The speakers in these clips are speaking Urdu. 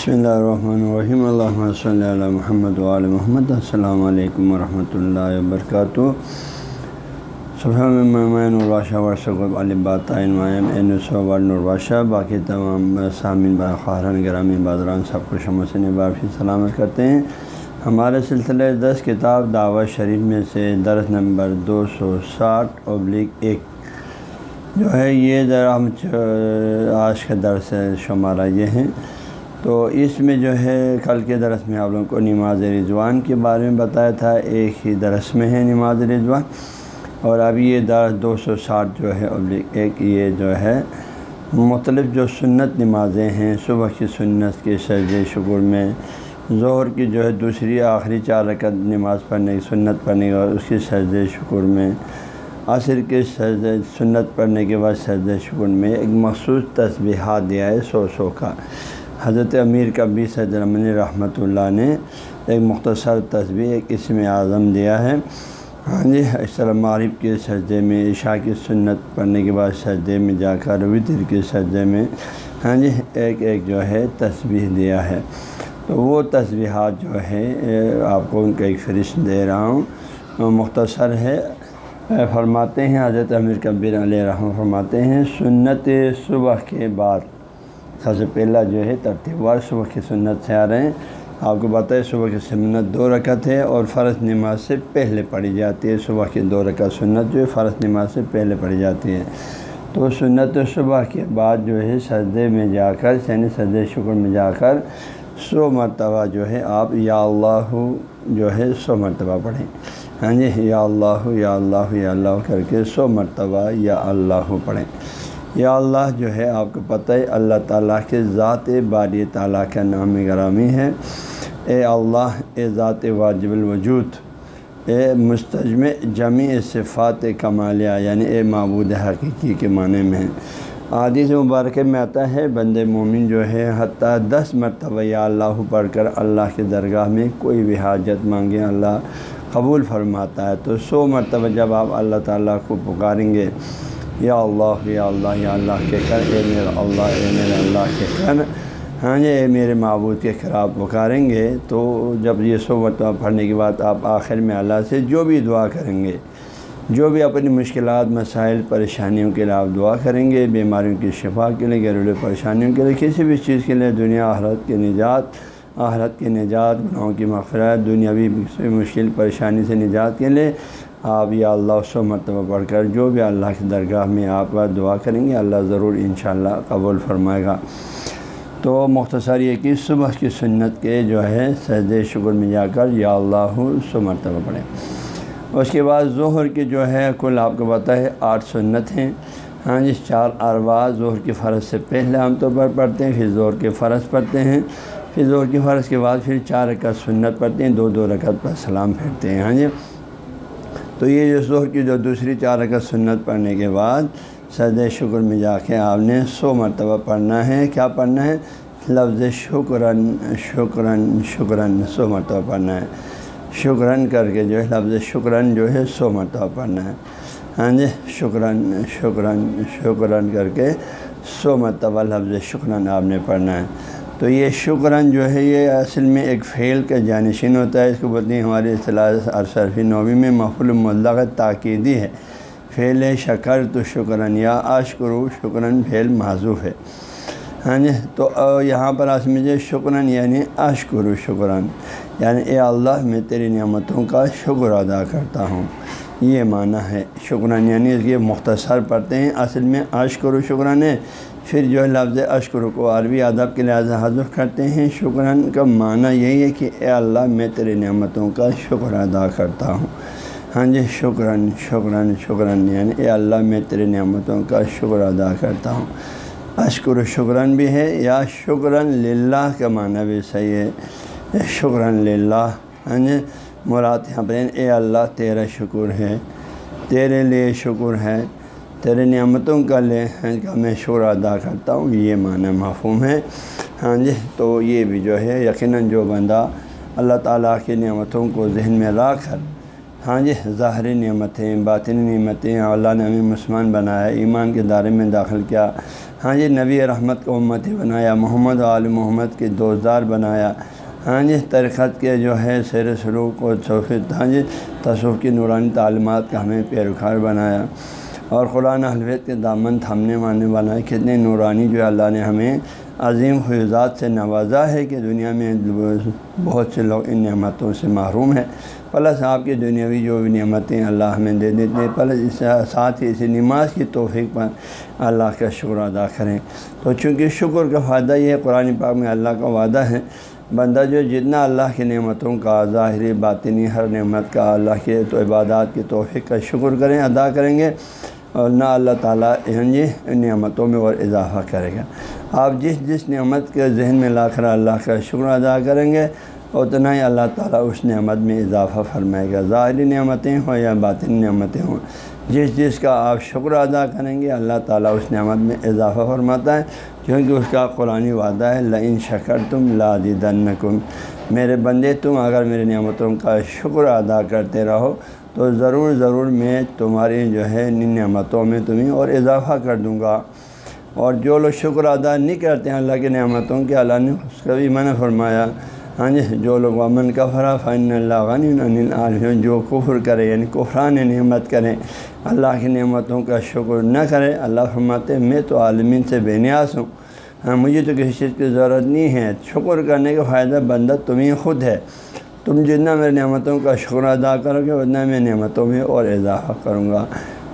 بسم اللہ الرحمن الرحیم اللہ صلی اللہ محمد علیہ محمد السلام علیکم ورحمۃ اللہ وبرکاتہ صبح الراشہ ورثب الباشہ باقی تمام سامعین خارن گرامی بادران سب کو شمع سے سلامت کرتے ہیں ہمارے سلسلے دس کتاب دعوت شریف میں سے درس نمبر دو سو ساٹھ ابلک ایک جو ہے یہ ذرا ہم آج کا درس شمارہ یہ ہیں تو اس میں جو ہے کل کے درس میں آپ لوگوں کو نماز رضوان کے بارے میں بتایا تھا، ایک ہی درس میں ہے نماز رضوان۔ اور اب یہ درس دو سو ساٹھ جو ہے ایک یہ جو ہے مختلف جو سنت نمازیں ہیں، صبح کی سنت کے سرج شکر میں۔ ظہر کی جو ہے دوسری آخری چار رکعت نماز پڑھنے کی، سنت پڑھنے کی، اور اس کی سرج شکر میں۔ عصر کے سرد سنت پڑھنے کے بعد سرد شکر میں۔ ایک مخصوص تصبیحات دیا ہے سو سو کا۔ حضرت امیر کبی صد رمن رحمۃ اللہ نے ایک مختصر تصویر، ایک اسم اعظم دیا ہے۔ ہاں جی السلام معرف کے سجدے میں، عشاء کی سنت پڑھنے کے بعد سجدے میں جا کر، وطر کے سجدے میں ہاں جی ایک ایک جو ہے تصویر دیا ہے۔ تو وہ تصویرات جو ہے آپ کو ان کا ایک فرش دے رہا ہوں۔ مختصر ہے۔ فرماتے ہیں، حضرت امیر کبیر علیہ رحم فرماتے ہیں، سنت صبح کے بعد سب سے پہلا جو ہے ترتیب وار، صبح کی سنت سے آ رہے ہیں۔ آپ کو بتائیں صبح کی سنت دو رکعت ہے اور فرض نماز سے پہلے پڑھی جاتی ہے۔ صبح کی دو رکعت سنت جو ہے، فرض نماز سے پہلے پڑھی جاتی ہے۔ تو سنت صبح کے بعد جو ہے سجدے میں جا کر یعنی سجد شکر میں جا کر سو مرتبہ جو ہے آپ یا اللہ جو ہے سو مرتبہ پڑھیں۔ ہاں جی یا اللہ یا اللہ یا اللہ کر کے سو مرتبہ یا اللہ پڑھیں۔ یا اللہ جو ہے آپ کو پتہ ہے، اللہ تعالیٰ کے ذات باری تعالیٰ کا نام گرامی ہے۔ اے اللہ، اے ذات واجب الوجود، اے مستجم جمی صفات کمالیہ یعنی اے معبود حقیقی کے معنی میں۔ عادی سے مبارکہ میں آتا ہے بند مومن جو ہے، حتیٰ دس مرتبہ یا اللہ پڑھ کر اللہ کے درگاہ میں کوئی بھی حاجت مانگے، اللہ قبول فرماتا ہے۔ تو سو مرتبہ جب آپ اللہ تعالیٰ کو پکاریں گے یا اللہ یا اللہ یا اللہ کے کر اے میرا اللہ، اے میرے اللہ کے کر ہاں جی اے میرے معبود کے خراب پکاریں گے تو جب یہ سو مرتبہ پڑھنے کے بعد آپ آخر میں اللہ سے جو بھی دعا کریں گے، جو بھی اپنی مشکلات، مسائل، پریشانیوں کے لیے آپ دعا کریں گے، بیماریوں کی شفا کے لیے، گھریلو پریشانیوں کے لیے، کسی بھی چیز کے لیے، دنیا آحرت کے نجات آحرت کے نجات، گناہوں کی مغفرت، دنیاوی مشکل، پریشانی سے نجات کے لیے آپ یا اللہ سو مرتبہ پڑھ کر جو بھی اللہ کی درگاہ میں آپ دعا کریں گے، اللہ ضرور انشاءاللہ قبول فرمائے گا۔ تو مختصر یہ کہ صبح کی سنت کے جو ہے سجد شکر میں جا کر یا اللہ سو مرتبہ پڑھیں۔ اس کے بعد ظہر کی جو ہے، کل آپ کو پتہ ہے آٹھ سنت ہیں۔ ہاں جی چار اروا ظہر کی فرض سے پہلے عام طور پر پڑھتے ہیں، پھر ظہر کے فرض پڑھتے ہیں۔ پھر ظہر کی فرض کے بعد پھر چار رکعت سنت پڑھتے ہیں، دو دو رکعت پر سلام پھیرتے ہیں۔ ہاں جی۔ تو یہ جو ظہر کی جو دوسری چار رکعت سنت پڑھنے کے بعد سد شکر میں جا کے آپ نے سو مرتبہ پڑھنا ہے۔ کیا پڑھنا ہے؟ لفظ شکرن شکرن شکرن، سو مرتبہ پڑھنا ہے۔ شکرن کر کے جو ہے، لفظ شکرن جو ہے، سو مرتبہ پڑھنا ہے۔ ہاں جی شکرن شکرن شکرن کر کے سو مرتبہ لفظ شکرن آپ نے پڑھنا ہے۔ تو یہ شکراً جو ہے یہ اصل میں ایک فعل کا جانشین ہوتا ہے۔ اس کو بولتے ہیں ہماری اصطلاح ارصرفی نوی میں محفول ملغ تاکیدی ہے۔ فعل شکر تو شکراً یا اشکرو شکراً فعل معذوف ہے۔ ہاں جی تو یہاں پر آسمجھے شکراً یعنی اشکرو شکراً یعنی اے اللہ میں تیری نعمتوں کا شکر ادا کرتا ہوں۔ یہ معنی ہے شکراً یعنی اس کے مختصر پڑھتے ہیں۔ اصل میں اشکر و شکراً ہے۔ پھر جو ہے لفظ اشکر کو عربی ادب کے لحاظ حذف کرتے ہیں۔ شکراً کا معنی یہی ہے کہ اے اللہ میں تیرے نعمتوں کا شکر ادا کرتا ہوں۔ ہاں جی شکراً شکراً شکراً یعنی اے اللہ میں تیرے نعمتوں کا شکر ادا کرتا ہوں۔ اشکر و شکراً بھی ہے یا شکراً للہ کا معنی بھی صحیح ہے۔ شکراً للہ ہاں جی مراد یہاں پر یعنی اے اللہ تیرا شکر ہے، تیرے لیے شکر ہے تیرے نعمتوں کا لے کا میں شکر ادا کرتا ہوں، یہ معنی معفوم ہے۔ ہاں جی تو یہ بھی جو ہے، یقیناً جو بندہ اللہ تعالیٰ کی نعمتوں کو ذہن میں رکھ کر ہاں جی ظاہری نعمتیں، باطنی نعمتیں، اللہ نے ہمیں مسلمان بنایا، ایمان کے دائرے میں داخل کیا۔ ہاں جی نبی رحمت کو امتی بنایا، محمد عال محمد کے دوزدار بنایا۔ ہاں جی ترخت کے جو ہے، سیر سلوک و صوفت ہاں جی تصوف کی نورانی تعلیمات کا ہمیں پیروکار بنایا۔ اور قرآن حلویت کے دامن تھامنے ماننے والا ہے کتنے نورانی جو اللہ نے ہمیں عظیم فیوزات سے نوازا ہے کہ دنیا میں بہت سے لوگ ان نعمتوں سے محروم ہیں۔ پلس آپ کی دنیاوی جو بھی نعمتیں اللہ ہمیں دے دیتے ہیں، پلس اس ساتھ ہی اسی نماز کی توفیق پر اللہ کا شکر ادا کریں۔ تو چونکہ شکر کا فائدہ یہ قرآن پاک میں اللہ کا وعدہ ہے، بندہ جو جتنا اللہ کی نعمتوں کا، ظاہری، باطنی، ہر نعمت کا، اللہ کے تو عبادات کی توفیق کا شکر کریں، ادا کریں گے۔ اور نہ اللہ تعالیٰ جی نعمتوں میں اور اضافہ کرے گا۔ آپ جس جس نعمت کے ذہن میں لا کر اللہ کا شکر ادا کریں گے، اتنا ہی اللہ تعالیٰ اس نعمت میں اضافہ فرمائے گا۔ ظاہری نعمتیں ہوں یا باطنی نعمتیں ہوں، جس جس کا آپ شکر ادا کریں گے، اللہ تعالیٰ اس نعمت میں اضافہ فرماتا ہے۔ کیونکہ اس کا قرآن وعدہ ہے، لئن شکر تم لادی میرے بندے، تم اگر میرے نعمتوں کا شکر ادا کرتے رہو تو ضرور ضرور میں تمہاری جو ہے نعمتوں میں تمہیں اور اضافہ کر دوں گا۔ اور جو لوگ شکر ادا نہیں کرتے ہیں اللہ کی نعمتوں کے اللہ نے اس کا بھی میں نے فرمایا ہاں جی جو لوگ امن کا فرا فن اللہ غنی عالم جو کفر کرے یعنی قفران نعمت کریں اللہ کی نعمتوں کا شکر نہ کرے، اللہ فرماتے میں تو عالمین سے بے نیاز ہوں۔ ہاں مجھے تو کسی چیز کی ضرورت نہیں ہے۔ شکر کرنے کا فائدہ بندہ تمہیں خود ہے۔ تم جتنا میرے نعمتوں کا شکر ادا کرو گے، اتنا میں نعمتوں میں اور اضافہ کروں گا۔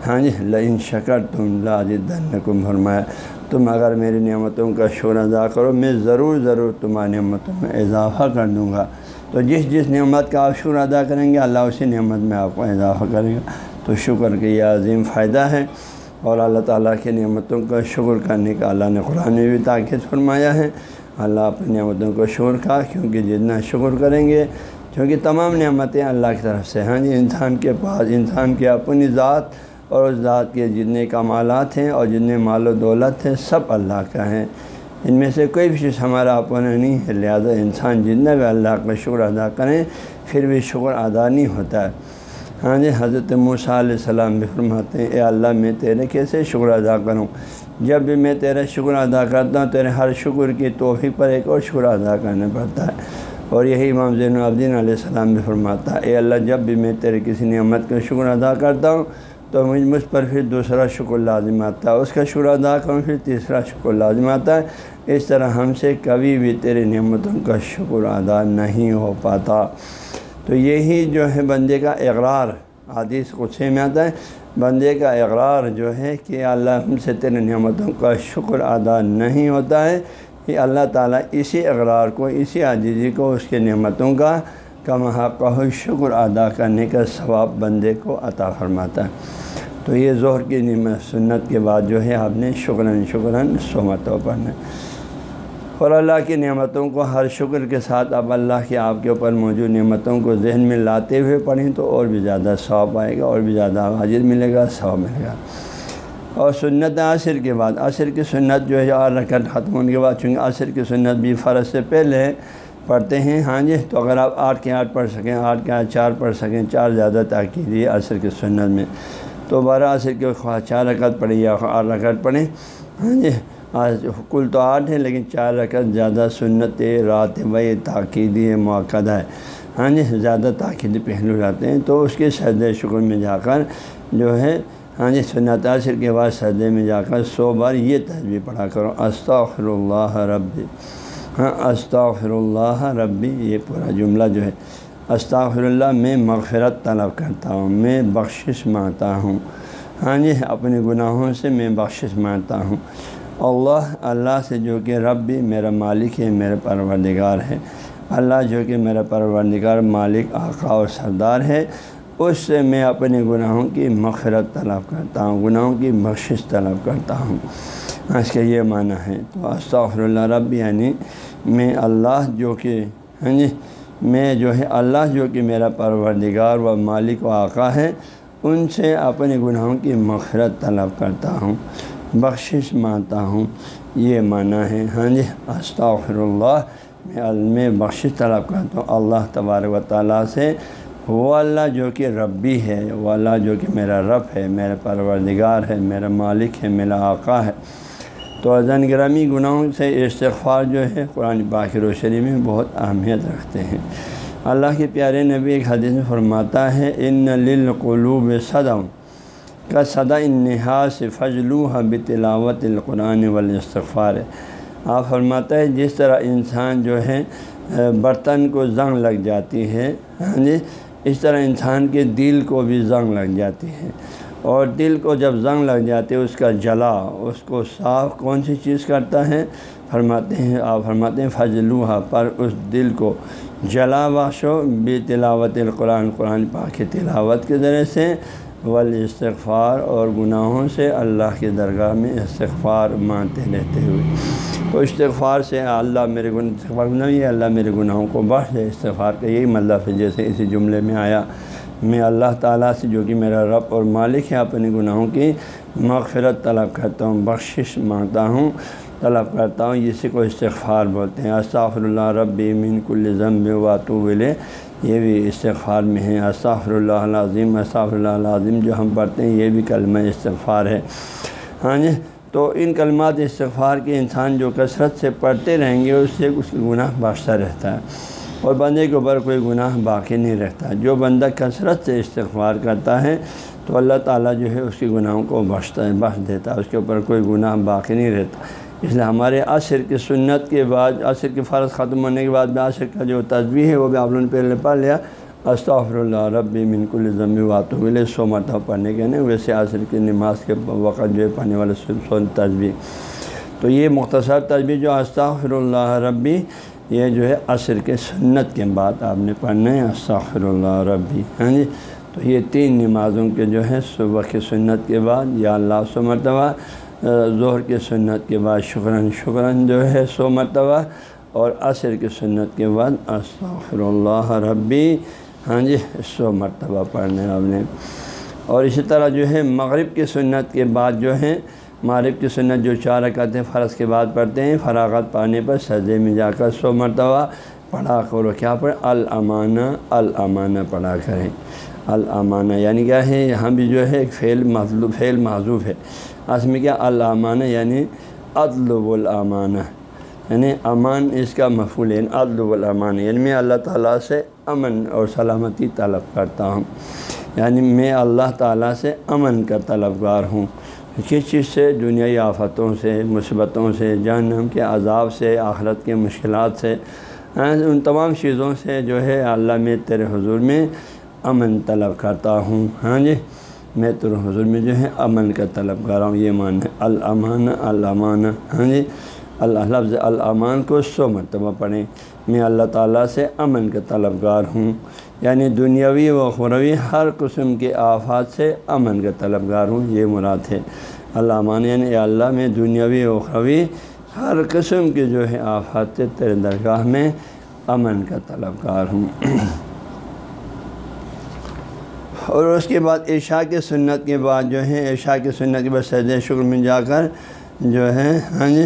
ہاں جی لئن شکر تم دن کم فرمایا، تم اگر میری نعمتوں کا شکر ادا کرو، میں ضرور ضرور تمہاری نعمتوں میں اضافہ کر دوں گا۔ تو جس جس نعمت کا آپ شکر ادا کریں گے، اللہ اسی نعمت میں آپ کو اضافہ کرے گا۔ تو شکر کے یہ عظیم فائدہ ہے۔ اور اللہ تعالیٰ کی نعمتوں کا شکر کرنے کا اللہ نے قرآن میں بھی تاکید فرمایا ہے۔ اللہ اپنی نعمتوں کو شکر کا کیونکہ جتنا شکر کریں گے کیونکہ تمام نعمتیں اللہ کی طرف سے ہیں جی۔ انسان کے پاس، انسان کی اپنی ذات اور اس ذات کے جتنے کمالات ہیں اور جتنے مال و دولت ہیں، سب اللہ کا ہیں۔ ان میں سے کوئی بھی چیز ہمارا اپنا نہیں ہے، لہٰذا انسان جتنا بھی اللہ کا شکر ادا کریں، پھر بھی شکر ادا نہیں ہوتا۔ ہے ہاں جی حضرت موسیٰ علیہ السلام بھی فرماتے ہیں، اے اللہ میں تیرے کیسے شکر ادا کروں؟ جب بھی میں تیرا شکر ادا کرتا ہوں، تیرے ہر شکر کی توفیق پر ایک اور شکر ادا کرنا پڑتا ہے۔ اور یہی امام زین الدین علیہ السلام بھی فرماتا ہے، اے اللہ، جب بھی میں تیرے کسی نعمت کا شکر ادا کرتا ہوں، تو مجھ مجھ پر پھر دوسرا شکر لازم آتا ہے۔ اس کا شکر ادا کروں، پھر تیسرا شکر لازم آتا ہے۔ اس طرح ہم سے کبھی بھی تیرے نعمتوں کا شکر ادا نہیں ہو پاتا۔ تو یہی جو ہے بندے کا اقرار، حدیث غصے میں آتا ہے، بندے کا اقرار جو ہے کہ اللہ ہم سے تیرے نعمتوں کا شکر ادا نہیں ہوتا ہے۔ کہ اللہ تعالیٰ اسی اقرار کو، اسی عاجزی کو، اس کے نعمتوں کا کم حق شکر ادا کرنے کا ثواب بندے کو عطا فرماتا ہے۔ تو یہ ظہر کی نعمت، سنت کے بعد جو ہے آپ نے شکراً شکراً سومتوں پڑھنا اور اللہ کی نعمتوں کو ہر شکر کے ساتھ اب اللہ کے آپ کے اوپر موجود نعمتوں کو ذہن میں لاتے ہوئے پڑھیں تو اور بھی زیادہ ثواب آئے گا اور بھی زیادہ حاضر ملے گا، ثواب ملے گا۔ اور سنت عصر کے بعد، عصر کی سنت جو ہے اور رکعت ختم ہونے کے بعد، چونکہ عصر کی سنت بھی فرض سے پہلے پڑھتے ہیں ہاں جی تو اگر آپ آٹھ کے آٹھ پڑھ سکیں، آٹھ کے آٹھ چار پڑھ سکیں، چار زیادہ تاکید ہے عصر کی سنت میں۔ تو بارہ عصر کے خواہ چار رکعت پڑھیں یا آٹھ رکعت پڑھیں ہاں جی آج کل تو آٹھ ہے لیکن چار رکعت زیادہ سنت، رات وی تاکیدی موقع ہے۔ ہاں جی زیادہ تاکیدی پہلو جاتے ہیں، تو اس کے سرد شکر میں جا کر جو ہے ہاں جی سنت عصر کے بعد سردے میں جا کر سو بار یہ تصویر پڑھا کرو استغفر اللہ ربی۔ ہاں استغفر اللہ ربی، یہ پورا جملہ جو ہے۔ استغفر اللہ میں مغفرت طلب کرتا ہوں، میں بخشش مانگتا ہوں۔ ہاں جی اپنے گناہوں سے میں بخشش مانگتا ہوں۔ اللہ اللہ سے جو کہ رب بھی میرا مالک ہے میرا پروردگار ہے۔ اللہ جو کہ میرا پروردگار مالک، آقا اور سردار ہے۔ اس سے میں اپنے گناہوں کی مغفرت طلب کرتا ہوں، گناہوں کی بخشش طلب کرتا ہوں۔ اس کا یہ معنی ہے، تو استغفر اللہ رب یعنی میں اللہ جو کہ ہاں جی میں جو ہے اللہ جو کہ میرا پروردگار و مالک و آقا ہے، ان سے اپنے گناہوں کی مغفرت طلب کرتا ہوں، بخشش مانتا ہوں۔ یہ معنی ہے ہاں جی استغفر اللہ، میں میں بخشش طلب کرتا ہوں۔ اللہ تبارک و تعالیٰ سے وہ اللہ جو کہ ربی ہے، وہ اللہ جو کہ میرا رب ہے میرا پروردگار ہے، میرا مالک ہے، میرا آقا ہے۔ تو ازن گرامی گناہوں سے استغفار جو ہے، قرآن باقی روشنی میں بہت اہمیت رکھتے ہیں۔ اللہ کے پیارے نبی ایک حدیث میں فرماتا ہے، ان للقلوب صدم کا صدا انحا سے فضلو حب تلاوت القرآن والاستغفار آپ فرماتا ہے، جس طرح انسان جو ہے، برتن کو زنگ لگ جاتی ہے ہاں جی اس طرح انسان کے دل کو بھی زنگ لگ جاتی ہے اور دل کو جب زنگ لگ جاتی ہے اس کا جلا، اس کو صاف کون سی چیز کرتا ہے؟ فرماتے ہیں، آپ فرماتے ہیں فضلوحا پر اس دل کو جلا باشو بے تلاوت القرآن، قرآن پاک تلاوت کے ذریعے سے ول استغفار اور گناہوں سے اللہ کے درگاہ میں استغفار مانتے رہتے ہوئے۔ تو استغفار سے اللہ میرے گن استغفار نہیں ہے، اللہ میرے گناہوں کو بخش دے۔ استغفار کا یہی مطلب ہے، جیسے اسی جملے میں آیا، میں اللہ تعالیٰ سے جو کہ میرا رب اور مالک ہے، اپنے گناہوں کی مغفرت طلب کرتا ہوں، بخشش مانگتا ہوں، طلب کرتا ہوں۔ اسی کو استغفار بولتے ہیں۔ استغفر اللہ رب من کل ضمب واتو ولے یہ بھی استغفار میں ہے۔ استغفر اللہ عظیم استغفر اللہ عظیم جو ہم پڑھتے ہیں، یہ بھی کلمہ استغفار ہے۔ ہاں جی؟ تو ان کلمات استغفار کے انسان جو کثرت سے پڑھتے رہیں گے، اس سے اس کی گناہ باشتا رہتا ہے۔ اور بندے کے اوپر کوئی گناہ باقی نہیں رہتا۔ جو بندہ کثرت سے استغفار کرتا ہے، تو اللہ تعالیٰ جو ہے اس کی گناہوں کو بخشتا ہے، بخش دیتا ہے۔ اس کے اوپر کوئی گناہ باقی نہیں رہتا۔ اس لیے ہمارے عصر کی سنت کے بعد، عصر کی فرض ختم ہونے کے بعد عصر کا جو تصویر ہے، وہ بھی آپ لوگوں نے پہلے پڑھ لیا۔ استغفر اللہ رب منک الضمی واتو ملے سو مرتبہ پڑھنے کے نہیں ویسے عصر کی نماز کے وقت جو ہے پڑھنے والے سو تصویر تو یہ مختصر تصویر جو استغفر اللہ ربی یہ جو ہے عصر کے سنت کے بعد آپ نے پڑھنا ہے استغفر اللہ ربی ہاں جی؟ تو یہ تین نمازوں کے جو ہے صبح کی سنت کے بعد، یا اللہ سو مرتبہ ظہر کی سنت کے بعد، شکراً شکراً جو ہے سو مرتبہ، اور عصر کی سنت کے بعد استغفر اللہ ربی ہاں جی سو مرتبہ پڑھنے آپ نے۔ اور اسی طرح جو ہے، مغرب کی سنت کے بعد جو ہے، مغرب کی سنت جو چار رکعتیں فرض کے بعد پڑھتے ہیں، فراغت پانے پر سجدے میں جا کر سو مرتبہ پڑھا کرو۔ کیا پڑھے الامانہ الامانہ پڑھا کریں۔ الامانہ یعنی کیا ہے؟ یہاں بھی جو ہے، ایک فعل مطلوب، فعل معذوف ہے۔ اصل میں کیا؟ الامانہ یعنی عدل الامانہ۔ یعنی امان اس کا مفول ہے یعنی عدل الامانہ۔ یعنی میں اللہ تعالیٰ سے امن اور سلامتی طلب کرتا ہوں۔ یعنی میں اللہ تعالیٰ سے امن کا طلبگار ہوں۔ کس چیز سے؟ دنیائی آفتوں سے، مثبتوں سے، جہنم کے عذاب سے، آخرت کے مشکلات سے ہاں، ان تمام چیزوں سے جو ہے اللہ میں تیرے حضور میں امن طلب کرتا ہوں۔ ہاں جی میں تیرے حضور میں جو ہے امن کا طلب کر رہا ہوں۔ یہ مان ہے الامان الامان ہاں جی اللہ لفظ الامان کو سو مرتبہ پڑھیں۔ میں اللہ تعالیٰ سے امن کا طلبگار ہوں۔ یعنی دنیاوی و خروی ہر قسم کے آفات سے امن کا طلبگار ہوں، یہ مراد ہے۔ علامہ یعنی اللہ، میں دنیاوی و خروی ہر قسم کے جو ہے آفات سے تیرے درگاہ میں امن کا طلبگار ہوں۔ اور اس کے بعد عشاء کے سنت کے بعد جو ہے عشاء کی سنت کے بعد سید شکر میں جا کر جو ہے ہاں جی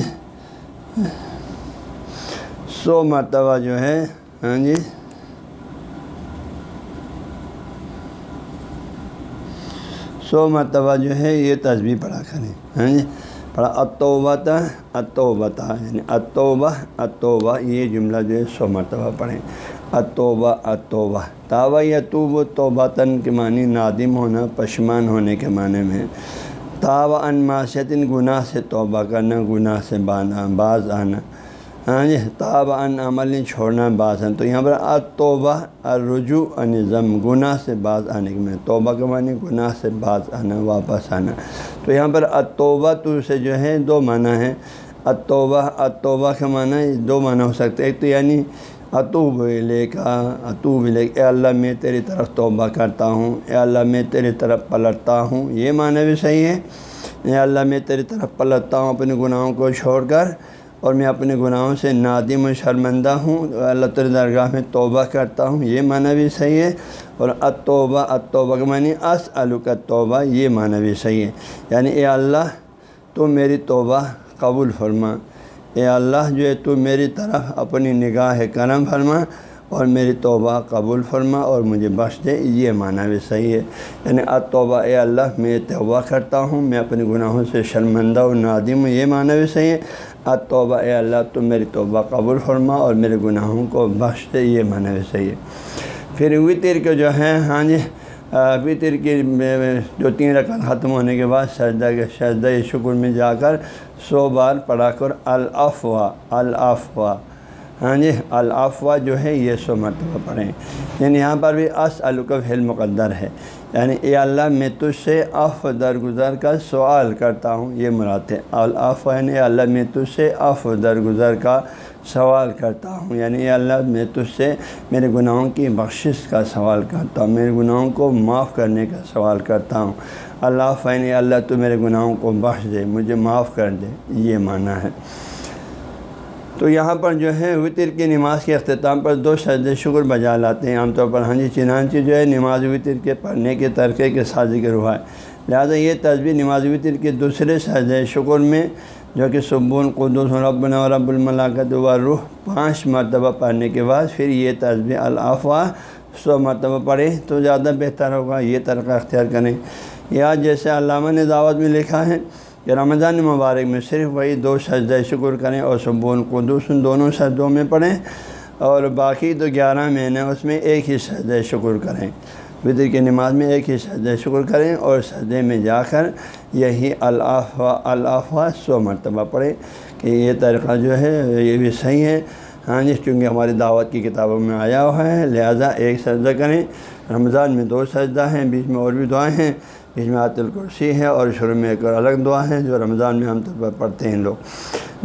سو مرتبہ جو ہے ہاں جی۔ سو مرتبہ جو ہے، یہ تصویر پڑھا کریں ہاں جی۔ پڑھا اتوبتا اتوبتا یعنی اتوبہ اتوبہ یہ جملہ جو ہے، سو مرتبہ پڑھیں۔ اتوبہ اتوبہ تابہ یا توب توباتن کے معنی نادم ہونا، پشمان ہونے کے معنی میں۔ تاب ان معاشیتن گناہ سے توبہ کرنا، گناہ سے بانا باز آنا۔ ہاں جی تاب ان عمل چھوڑنا، باز آنا۔ تو یہاں پر اتوبہ الرجوع ان ضم گناہ سے باز آنے کے میں توبہ کے معنی گناہ سے باز آنا، واپس آنا۔ تو یہاں پر اتوبہ تو سے جو ہے دو معنی ہیں۔ اتوبہ اتوبہ کے معنی دو معنی ہو سکتے ایک تو یعنی اطوب لے کا اطوب لے اے اللہ، میں تیری طرف توبہ کرتا ہوں۔ اے اللہ، میں تیری طرف پلٹتا ہوں۔ یہ معنی بھی صحیح ہے۔ اے اللہ، میں تیری طرف پلٹتا ہوں، اپنے گناہوں کو چھوڑ کر، اور میں اپنے گناہوں سے نادم و شرمندہ ہوں۔ اللہ تعالی درگاہ میں توبہ کرتا ہوں۔ یہ معنی بھی صحیح ہے۔ اور اتوبہ اتوبہ کا معنی اس کا توبہ یہ معنی بھی صحیح ہے۔ یعنی اے اللہ، تو میری توبہ قبول فرما۔ اے اللہ جو ہے تو میری طرف اپنی نگاہ کرم فرما اور میری توبہ قبول فرما اور مجھے بخش دے، یہ معنی بھی صحیح ہے۔ یعنی توبہ اے اللہ، میں توبہ کرتا ہوں، میں اپنے گناہوں سے شرمندہ و نادم ہوں، یہ معنی بھی صحیح ہے۔ توبہ اے اللہ تم میری توبہ قبول فرما اور میرے گناہوں کو بخش دے، یہ معنی بھی صحیح ہے۔ پھر وطر کے جو ہے ہاں جی وطر کی جو تین رقم ختم ہونے کے بعد سجدہ کے سجدہ شکر میں جا کر سو بار پڑھا کر الافوا الافوا ہاں جی الافوا جو ہے، یہ سو مرتبہ پڑھیں۔ یعنی یہاں پر بھی اس القف حل مقدر ہے۔ یعنی اے اللہ، میں تجھ سے اف درگزر کا سوال کرتا ہوں، یہ مراد ہے۔ الاف یعنی اللہ، میں تجھ سے اف درگزر کا سوال کرتا ہوں۔ یعنی اے اللہ، میں تجھ سے میرے گناہوں کی بخشش کا سوال کرتا ہوں، میرے گناہوں کو معاف کرنے کا سوال کرتا ہوں۔ اللہ فین یعنی اللہ، تو میرے گناہوں کو بخش دے، مجھے معاف کر دے، یہ معنی ہے۔ تو یہاں پر جو ہے وطر کی نماز کے اختتام پر دو شد شکر بجا لاتے ہیں عام طور پر۔ ہاں جی چنانچہ جو ہے نماز وطر کے پڑھنے کے ترقے کے ساتھ ذکر ہوا ہے لہٰذا یہ تصویر نماز وطر کے دوسرے شد شکر میں جو کہ سبون قدس رب رب الملاکت و روح پانچ مرتبہ پڑھنے کے بعد پھر یہ تصویر الافوا سو مرتبہ پڑھیں تو زیادہ بہتر ہوگا، یہ طریقہ اختیار کریں۔ یا جیسے علامہ نے دعوت میں لکھا ہے کہ رمضان مبارک میں صرف وہی دو سجدہ شکر کریں اور سبون قدوس ان دونوں سجدوں میں پڑھیں اور باقی تو گیارہ مہینے اس میں ایک ہی سجدہ شکر کریں۔ فطر کی نماز میں ایک ہی سجدہ شکر کریں اور سجدے میں جا کر یہی الافا الافا سو مرتبہ پڑھیں کہ یہ طریقہ جو ہے یہ بھی صحیح ہے۔ ہاں جی چونکہ ہماری دعوت کی کتابوں میں آیا ہوا ہے، لہذا ایک سجدہ کریں۔ رمضان میں دو سجدہ ہیں، بیچ میں اور بھی دعائیں ہیں۔ بیچ میں عات الکرسی ہے اور شروع میں ایک اور الگ دعا ہے جو رمضان میں ہم طور پر پڑھتے ہیں لوگ۔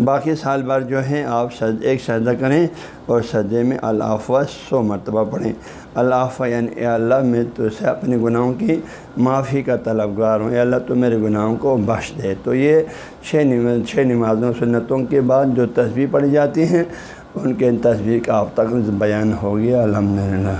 باقی سال بھر جو ہیں، آپ سج، ایک سجدہ کریں اور سجدے میں الافوا سو مرتبہ پڑھیں۔ اللہ یعنی اے اللہ، میں تو سے اپنے گناہوں کی معافی کا طلبگار ہوں۔ اے اللہ، تو میرے گناہوں کو بخش دے۔ تو یہ چھ نماز چھ نمازوں، سنتوں کے بعد جو تصویر پڑھی جاتی ہیں ان کے ان تصویر کا اب تک بیان ہو گیا الحمد للہ